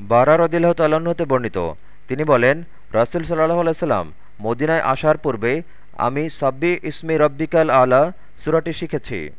বারা রদিল্লাহ তাল্লাহতে বর্ণিত। তিনি বলেন, রাসুল সাল্লাহ আলাইসাল্লাম মদিনায় আসার পূর্বে আমি সাব্বি ইসমি রব্বিকাল আলা সুরাটি শিখেছি।